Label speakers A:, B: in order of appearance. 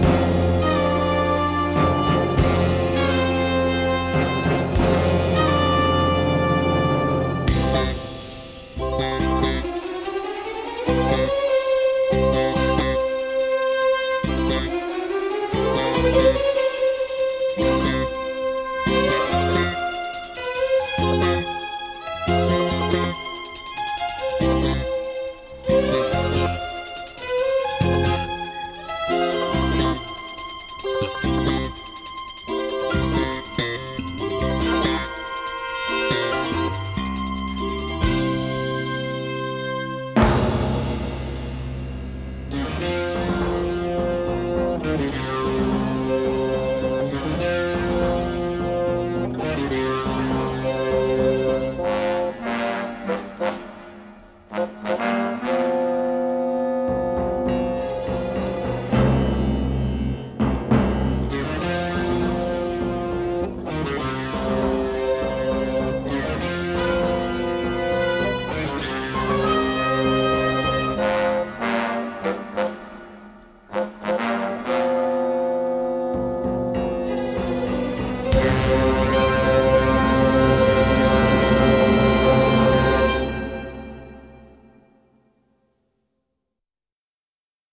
A: Música Thank you.